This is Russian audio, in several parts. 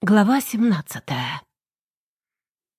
Глава 17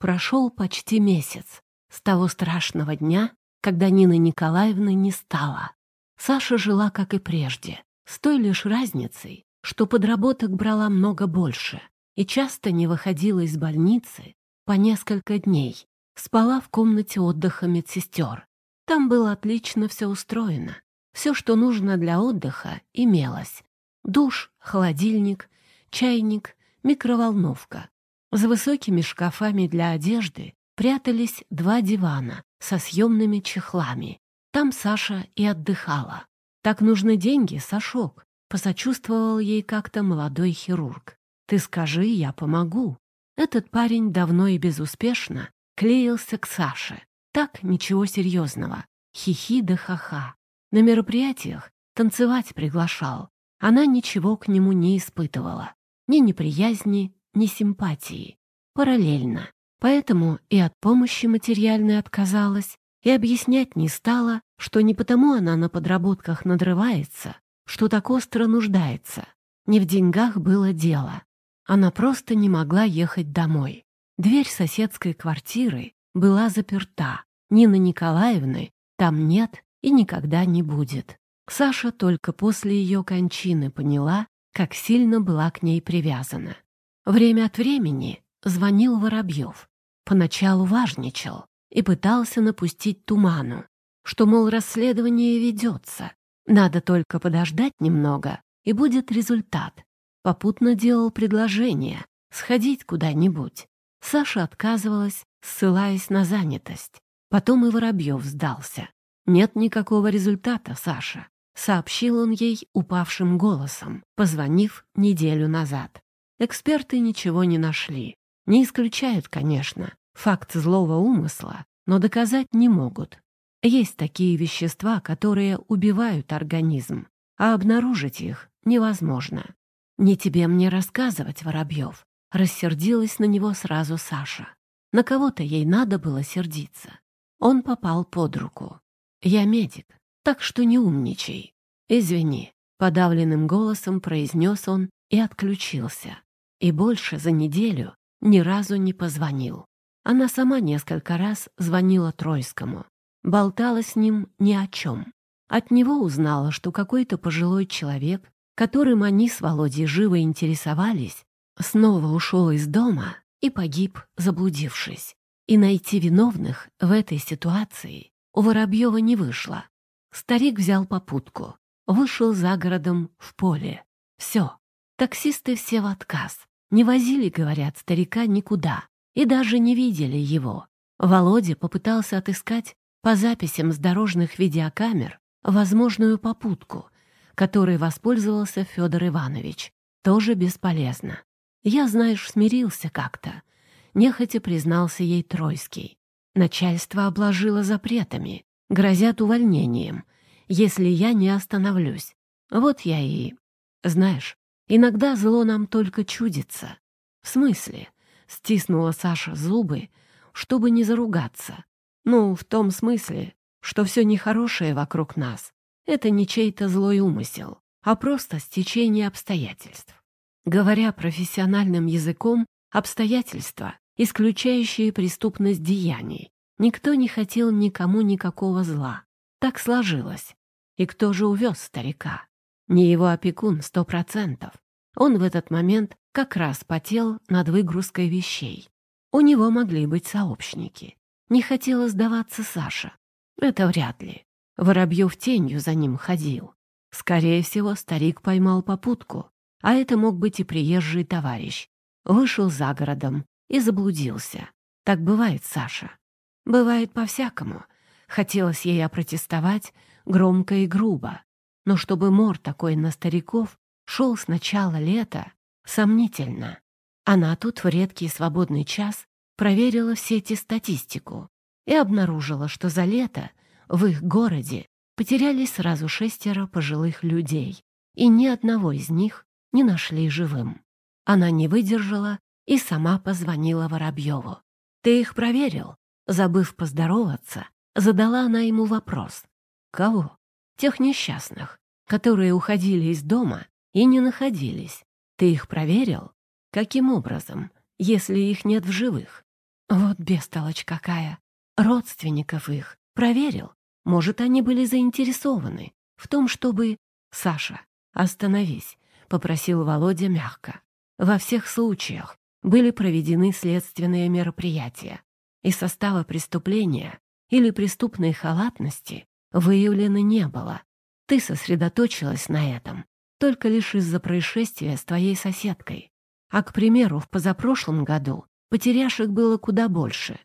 Прошел почти месяц с того страшного дня, когда Нины Николаевны не стало. Саша жила, как и прежде, с той лишь разницей, что подработок брала много больше и часто не выходила из больницы по несколько дней, спала в комнате отдыха медсестер. Там было отлично все устроено. Все, что нужно для отдыха, имелось. Душ, холодильник, чайник — микроволновка. За высокими шкафами для одежды прятались два дивана со съемными чехлами. Там Саша и отдыхала. «Так нужны деньги, Сашок», — посочувствовал ей как-то молодой хирург. «Ты скажи, я помогу». Этот парень давно и безуспешно клеился к Саше. Так ничего серьезного. Хихи да ха-ха. На мероприятиях танцевать приглашал. Она ничего к нему не испытывала ни неприязни, ни симпатии. Параллельно. Поэтому и от помощи материальной отказалась, и объяснять не стала, что не потому она на подработках надрывается, что так остро нуждается. Не в деньгах было дело. Она просто не могла ехать домой. Дверь соседской квартиры была заперта. Нины Николаевны там нет и никогда не будет. Саша только после ее кончины поняла, как сильно была к ней привязана. Время от времени звонил Воробьев. Поначалу важничал и пытался напустить туману, что, мол, расследование ведется. Надо только подождать немного, и будет результат. Попутно делал предложение сходить куда-нибудь. Саша отказывалась, ссылаясь на занятость. Потом и Воробьев сдался. Нет никакого результата, Саша. — сообщил он ей упавшим голосом, позвонив неделю назад. Эксперты ничего не нашли. Не исключают, конечно, факт злого умысла, но доказать не могут. Есть такие вещества, которые убивают организм, а обнаружить их невозможно. «Не тебе мне рассказывать, Воробьев», — рассердилась на него сразу Саша. На кого-то ей надо было сердиться. Он попал под руку. «Я медик, так что не умничай. Извини, подавленным голосом произнес он и отключился. И больше за неделю ни разу не позвонил. Она сама несколько раз звонила Тройскому. Болтала с ним ни о чем. От него узнала, что какой-то пожилой человек, которым они с Володей живо интересовались, снова ушел из дома и погиб, заблудившись. И найти виновных в этой ситуации у Воробьева не вышло. Старик взял попутку, вышел за городом в поле. Все, таксисты все в отказ. Не возили, говорят, старика никуда и даже не видели его. Володя попытался отыскать по записям с дорожных видеокамер возможную попутку, которой воспользовался Федор Иванович. Тоже бесполезно. Я, знаешь, смирился как-то. Нехотя признался ей Тройский. Начальство обложило запретами грозят увольнением, если я не остановлюсь. Вот я и... Знаешь, иногда зло нам только чудится. В смысле? Стиснула Саша зубы, чтобы не заругаться. Ну, в том смысле, что все нехорошее вокруг нас — это не чей-то злой умысел, а просто стечение обстоятельств. Говоря профессиональным языком, обстоятельства, исключающие преступность деяний, Никто не хотел никому никакого зла. Так сложилось. И кто же увез старика? Не его опекун, сто процентов. Он в этот момент как раз потел над выгрузкой вещей. У него могли быть сообщники. Не хотела сдаваться Саша. Это вряд ли. Воробьев тенью за ним ходил. Скорее всего, старик поймал попутку, а это мог быть и приезжий товарищ. Вышел за городом и заблудился. Так бывает, Саша. Бывает по-всякому. Хотелось ей опротестовать громко и грубо. Но чтобы мор такой на стариков шел с начала лета, сомнительно. Она тут в редкий свободный час проверила в сети статистику и обнаружила, что за лето в их городе потерялись сразу шестеро пожилых людей, и ни одного из них не нашли живым. Она не выдержала и сама позвонила Воробьеву. «Ты их проверил?» Забыв поздороваться, задала она ему вопрос. «Кого?» «Тех несчастных, которые уходили из дома и не находились. Ты их проверил?» Каким образом, если их нет в живых? Вот бестолочь какая. Родственников их проверил. Может, они были заинтересованы в том, чтобы... Саша, остановись, — попросил Володя мягко. Во всех случаях были проведены следственные мероприятия. Из состава преступления или преступной халатности выявлено не было. Ты сосредоточилась на этом только лишь из-за происшествия с твоей соседкой. А, к примеру, в позапрошлом году потеряшек было куда больше.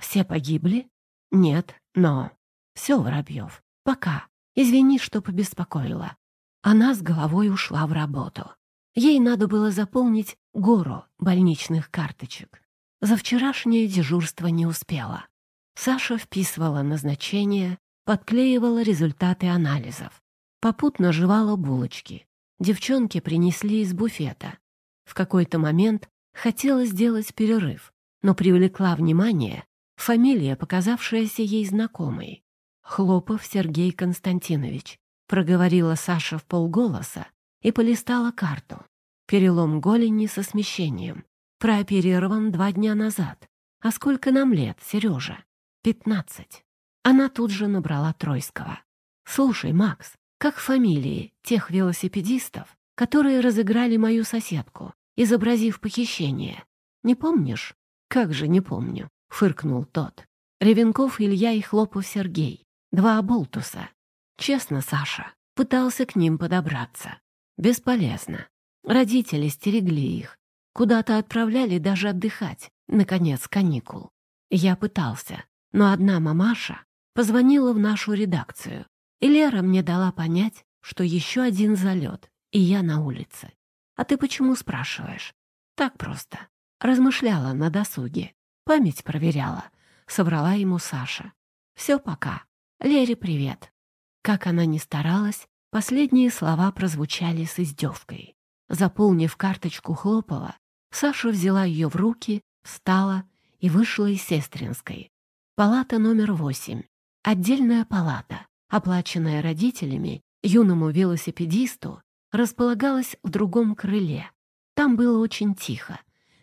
Все погибли? Нет, но... Все, Воробьев, пока. Извини, что побеспокоила. Она с головой ушла в работу. Ей надо было заполнить гору больничных карточек. За вчерашнее дежурство не успела. Саша вписывала назначение, подклеивала результаты анализов. Попутно жевала булочки. Девчонки принесли из буфета. В какой-то момент хотела сделать перерыв, но привлекла внимание фамилия, показавшаяся ей знакомой. Хлопов Сергей Константинович. Проговорила Саша в полголоса и полистала карту. Перелом голени со смещением. Прооперирован два дня назад. А сколько нам лет, Сережа? Пятнадцать. Она тут же набрала Тройского. «Слушай, Макс, как фамилии тех велосипедистов, которые разыграли мою соседку, изобразив похищение? Не помнишь?» «Как же не помню», — фыркнул тот. «Ревенков Илья и Хлопов Сергей. Два оболтуса. Честно, Саша, пытался к ним подобраться. Бесполезно. Родители стерегли их. Куда-то отправляли даже отдыхать, наконец, каникул. Я пытался, но одна мамаша позвонила в нашу редакцию, и Лера мне дала понять, что еще один залет, и я на улице. А ты почему спрашиваешь? Так просто. Размышляла на досуге. Память проверяла. Соврала ему Саша. Все пока. Лере привет. Как она ни старалась, последние слова прозвучали с издевкой. Заполнив карточку Хлопова, Саша взяла ее в руки, встала и вышла из сестринской. Палата номер восемь. Отдельная палата, оплаченная родителями, юному велосипедисту, располагалась в другом крыле. Там было очень тихо,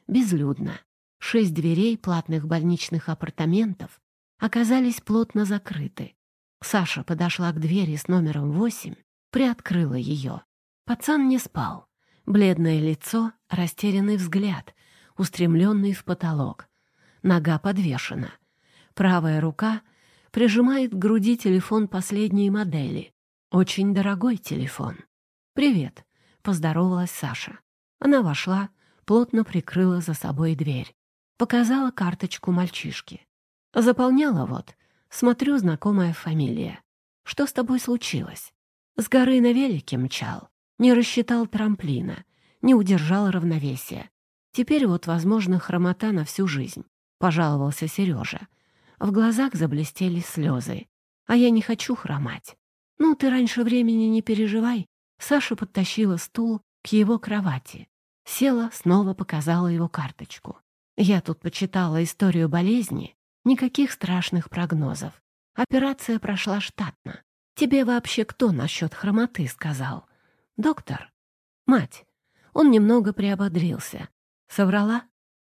безлюдно. Шесть дверей платных больничных апартаментов оказались плотно закрыты. Саша подошла к двери с номером восемь, приоткрыла ее. Пацан не спал. Бледное лицо, растерянный взгляд, устремленный в потолок. Нога подвешена. Правая рука прижимает к груди телефон последней модели. Очень дорогой телефон. «Привет», — поздоровалась Саша. Она вошла, плотно прикрыла за собой дверь. Показала карточку мальчишки. Заполняла вот, Смотрю, знакомая фамилия. Что с тобой случилось? С горы на велике мчал. Не рассчитал трамплина. Не удержал равновесия. Теперь вот, возможно, хромота на всю жизнь. Пожаловался Сережа. В глазах заблестели слезы. А я не хочу хромать. Ну, ты раньше времени не переживай. Саша подтащила стул к его кровати. Села, снова показала его карточку. Я тут почитала историю болезни Никаких страшных прогнозов. Операция прошла штатно. Тебе вообще кто насчет хромоты сказал? Доктор? Мать. Он немного приободрился. Соврала?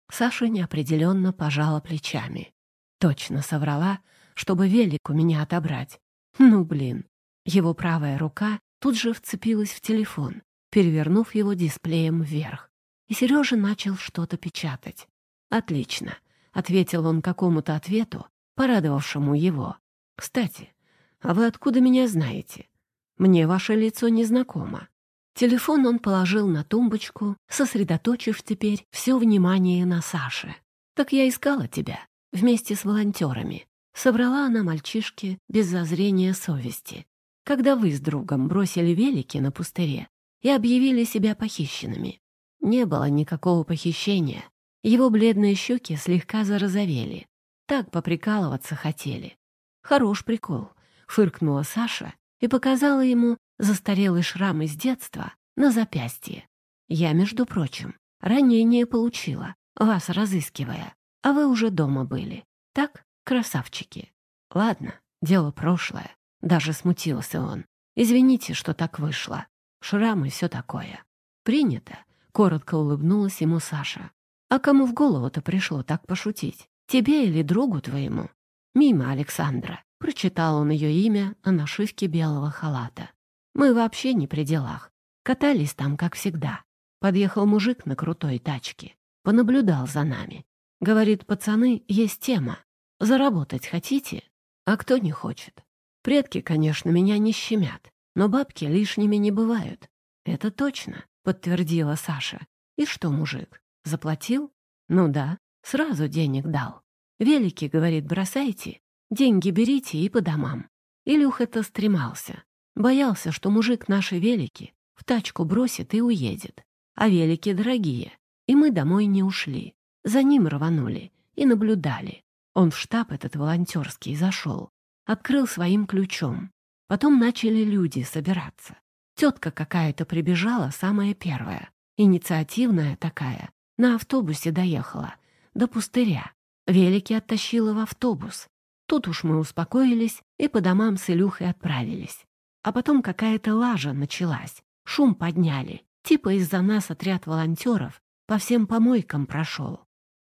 Саша неопределенно пожала плечами. Точно соврала, чтобы велик у меня отобрать. Ну, блин. Его правая рука тут же вцепилась в телефон, перевернув его дисплеем вверх. И Сережа начал что-то печатать. Отлично ответил он какому-то ответу, порадовавшему его. «Кстати, а вы откуда меня знаете? Мне ваше лицо незнакомо». Телефон он положил на тумбочку, сосредоточив теперь все внимание на Саше. «Так я искала тебя, вместе с волонтерами». Собрала она мальчишки без зазрения совести. Когда вы с другом бросили велики на пустыре и объявили себя похищенными. Не было никакого похищения, его бледные щеки слегка зарозовели. Так поприкалываться хотели. «Хорош прикол», — фыркнула Саша и показала ему застарелый шрам из детства на запястье. «Я, между прочим, ранение получила, вас разыскивая, а вы уже дома были. Так, красавчики?» «Ладно, дело прошлое», — даже смутился он. «Извините, что так вышло. Шрамы и все такое. Принято», — Коротко улыбнулась ему Саша. «А кому в голову-то пришло так пошутить? Тебе или другу твоему?» «Мимо Александра», — прочитал он ее имя на нашивке белого халата. «Мы вообще не при делах. Катались там, как всегда. Подъехал мужик на крутой тачке. Понаблюдал за нами. Говорит, пацаны, есть тема. Заработать хотите? А кто не хочет? Предки, конечно, меня не щемят, но бабки лишними не бывают. Это точно, подтвердила Саша. И что, мужик, заплатил? Ну да, сразу денег дал. Велики, говорит, бросайте, деньги берите и по домам. Илюха-то стремался. Боялся, что мужик наши велики в тачку бросит и уедет. А велики дорогие. И мы домой не ушли. За ним рванули и наблюдали. Он в штаб этот волонтерский зашел. Открыл своим ключом. Потом начали люди собираться. Тетка какая-то прибежала, самая первая. Инициативная такая. На автобусе доехала. До пустыря. Велики оттащила в автобус. Тут уж мы успокоились и по домам с Илюхой отправились. А потом какая-то лажа началась. Шум подняли. Типа из-за нас отряд волонтеров по всем помойкам прошел.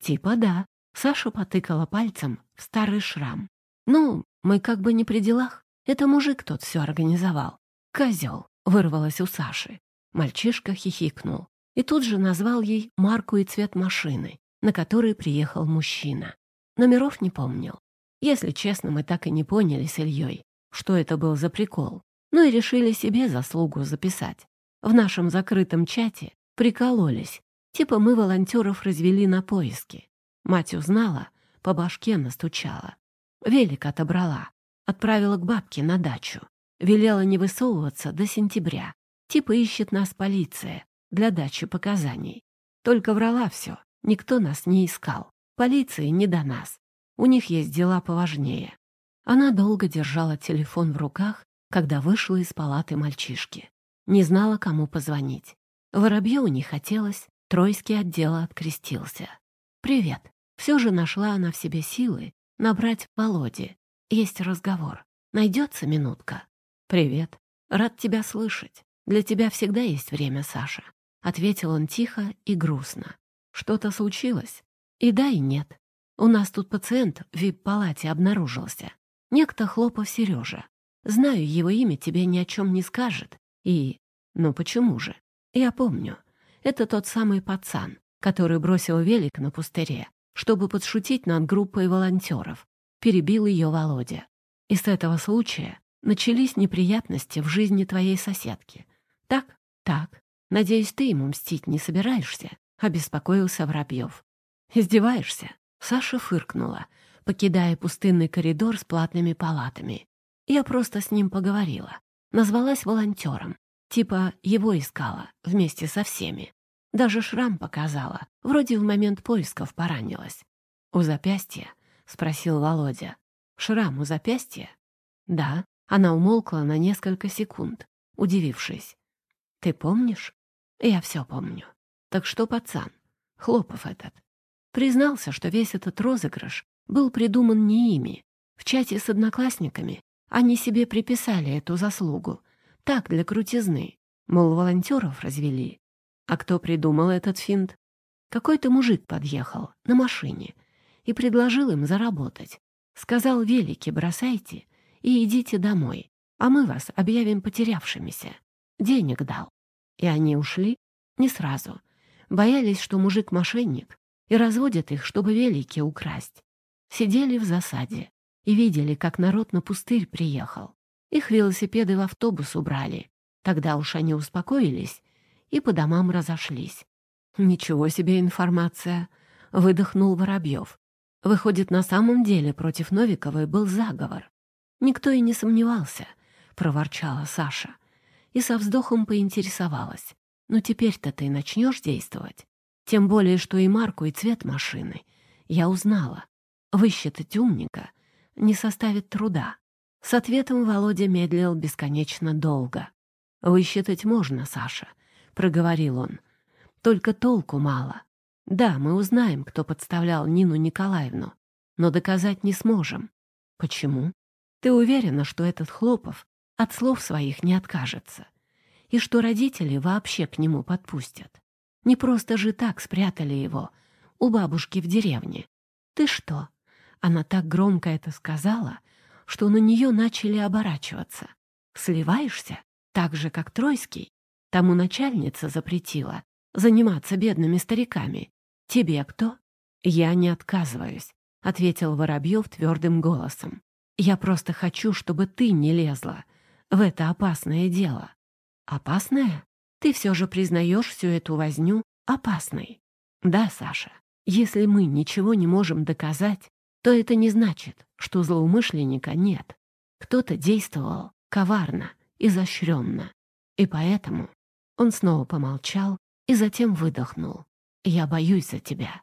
Типа да. Саша потыкала пальцем в старый шрам. Ну, мы как бы не при делах. Это мужик тот все организовал. Козел, вырвалось у Саши. Мальчишка хихикнул и тут же назвал ей марку и цвет машины, на которой приехал мужчина. Номеров не помнил. Если честно, мы так и не поняли с Ильей, что это был за прикол. Ну и решили себе заслугу записать. В нашем закрытом чате прикололись. Типа мы волонтеров развели на поиски. Мать узнала, по башке настучала. Велик отобрала. Отправила к бабке на дачу. Велела не высовываться до сентября. Типа ищет нас полиция для дачи показаний. Только врала все. Никто нас не искал. Полиции не до нас. У них есть дела поважнее. Она долго держала телефон в руках, когда вышла из палаты мальчишки. Не знала, кому позвонить. Воробьеву не хотелось, Тройский отдел открестился. «Привет». Все же нашла она в себе силы набрать Володе. Есть разговор. Найдется минутка. «Привет. Рад тебя слышать. Для тебя всегда есть время, Саша», — ответил он тихо и грустно. «Что-то случилось?» «И да, и нет. У нас тут пациент в вип-палате обнаружился. Некто Хлопов Сережа. Знаю, его имя тебе ни о чем не скажет, и... Ну почему же? Я помню. Это тот самый пацан, который бросил велик на пустыре, чтобы подшутить над группой волонтеров. Перебил ее Володя. И с этого случая начались неприятности в жизни твоей соседки. Так? Так. Надеюсь, ты ему мстить не собираешься? Обеспокоился Воробьев. Издеваешься? Саша фыркнула, покидая пустынный коридор с платными палатами. Я просто с ним поговорила. Назвалась волонтером. Типа его искала вместе со всеми. Даже шрам показала. Вроде в момент поисков поранилась. «У запястья?» — спросил Володя. «Шрам у запястья?» «Да». Она умолкла на несколько секунд, удивившись. «Ты помнишь?» «Я все помню. Так что, пацан, Хлопов этот, признался, что весь этот розыгрыш был придуман не ими. В чате с одноклассниками они себе приписали эту заслугу. Так, для крутизны. Мол, волонтеров развели. А кто придумал этот финт? Какой-то мужик подъехал на машине и предложил им заработать. Сказал, велики бросайте и идите домой, а мы вас объявим потерявшимися. Денег дал. И они ушли не сразу. Боялись, что мужик мошенник, и разводят их, чтобы велики украсть. Сидели в засаде и видели, как народ на пустырь приехал. Их велосипеды в автобус убрали. Тогда уж они успокоились и по домам разошлись. «Ничего себе информация!» — выдохнул Воробьев. «Выходит, на самом деле против Новиковой был заговор». «Никто и не сомневался», — проворчала Саша. И со вздохом поинтересовалась. «Ну теперь-то ты начнешь действовать? Тем более, что и марку, и цвет машины я узнала. Высчитать умника не составит труда. С ответом Володя медлил бесконечно долго. «Высчитать можно, Саша», — проговорил он. «Только толку мало. Да, мы узнаем, кто подставлял Нину Николаевну, но доказать не сможем. Почему? Ты уверена, что этот Хлопов от слов своих не откажется? И что родители вообще к нему подпустят? Не просто же так спрятали его у бабушки в деревне. Ты что? Она так громко это сказала, что на нее начали оборачиваться. Сливаешься? Так же, как Тройский? Тому начальница запретила заниматься бедными стариками. Тебе кто? Я не отказываюсь, — ответил Воробьев твердым голосом. Я просто хочу, чтобы ты не лезла в это опасное дело. Опасное? Ты все же признаешь всю эту возню опасной. Да, Саша, если мы ничего не можем доказать, то это не значит, что злоумышленника нет. Кто-то действовал коварно, изощренно. И поэтому он снова помолчал и затем выдохнул. «Я боюсь за тебя.